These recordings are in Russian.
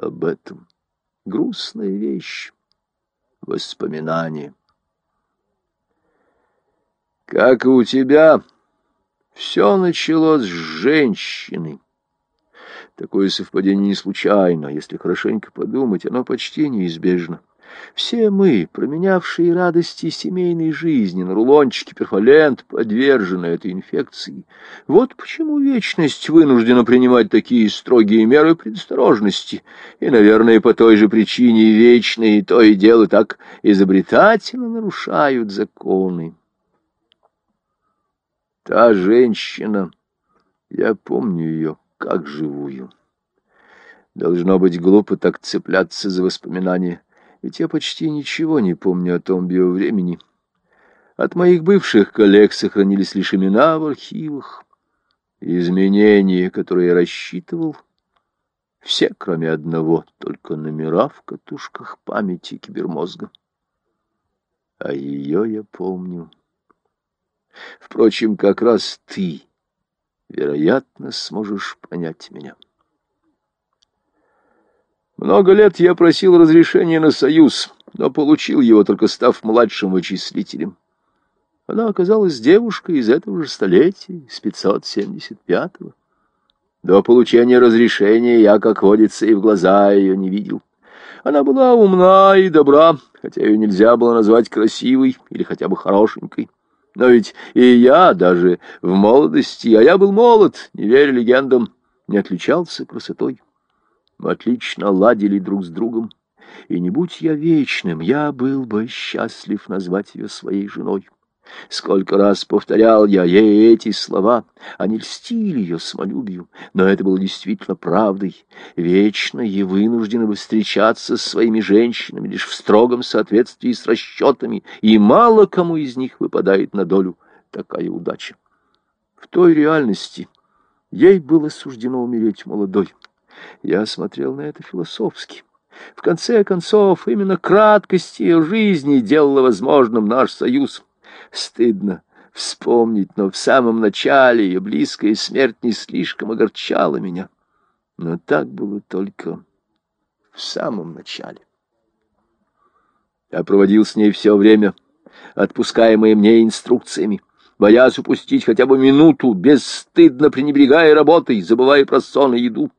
об этом. Грустная вещь. Воспоминание. Как и у тебя, все началось с женщины. Такое совпадение не случайно, если хорошенько подумать, оно почти неизбежно. Все мы, променявшие радости семейной жизни на рулончики перфолент, подвержены этой инфекции. Вот почему вечность вынуждена принимать такие строгие меры предосторожности. И, наверное, по той же причине вечные то и дело так изобретательно нарушают законы. Та женщина, я помню ее как живую. Должно быть глупо так цепляться за воспоминания ведь я почти ничего не помню о том биовремени. От моих бывших коллег сохранились лишь имена в архивах. Изменения, которые я рассчитывал, все, кроме одного, только номера в катушках памяти кибермозга. А ее я помню. Впрочем, как раз ты, вероятно, сможешь понять меня. Много лет я просил разрешения на союз, но получил его, только став младшим вычислителем. Она оказалась девушкой из этого же столетия, с 575-го. До получения разрешения я, как водится, и в глаза ее не видел. Она была умна и добра, хотя ее нельзя было назвать красивой или хотя бы хорошенькой. Но ведь и я даже в молодости, а я был молод, не веря легендам, не отличался красотой. Мы отлично ладили друг с другом, и не будь я вечным, я был бы счастлив назвать ее своей женой. Сколько раз повторял я ей эти слова, они льстили ее самолюбию, но это было действительно правдой. Вечно ей вынуждены бы встречаться с своими женщинами лишь в строгом соответствии с расчетами, и мало кому из них выпадает на долю такая удача. В той реальности ей было суждено умереть молодой. Я смотрел на это философски. В конце концов, именно краткость ее жизни делала возможным наш союз. Стыдно вспомнить, но в самом начале ее близкая смерть не слишком огорчала меня. Но так было только в самом начале. Я проводил с ней все время, отпускаемое мне инструкциями, боясь упустить хотя бы минуту, бесстыдно пренебрегая работой, забывая про сон и еду.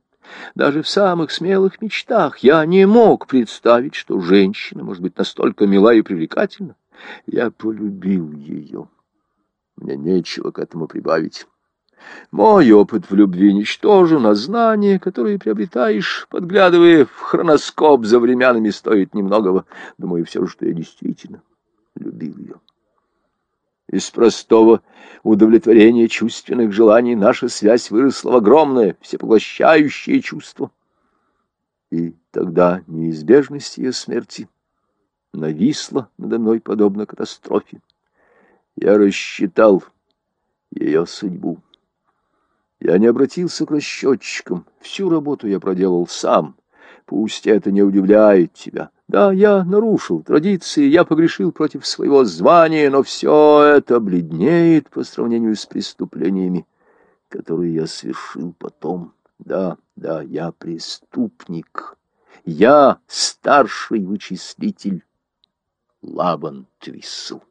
Даже в самых смелых мечтах я не мог представить, что женщина может быть настолько мила и привлекательна. Я полюбил ее. Мне нечего к этому прибавить. Мой опыт в любви ничтожен, а знания, которые приобретаешь, подглядывая в хроноскоп за временами, стоит немногого. Думаю, все что я действительно любил ее. Из простого удовлетворения чувственных желаний наша связь выросла в огромное, всепоглощающее чувство. И тогда неизбежность ее смерти нависла надо мной подобно катастрофе. Я рассчитал ее судьбу. Я не обратился к расчетчикам. Всю работу я проделал сам. Пусть это не удивляет тебя. Да, я нарушил традиции, я погрешил против своего звания, но все это бледнеет по сравнению с преступлениями, которые я совершил потом. Да, да, я преступник. Я старший вычислитель Лабан Твиссел.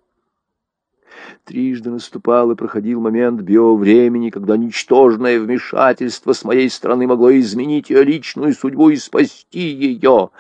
Трижды наступал и проходил момент биовремени, когда ничтожное вмешательство с моей стороны могло изменить ее личную судьбу и спасти ее.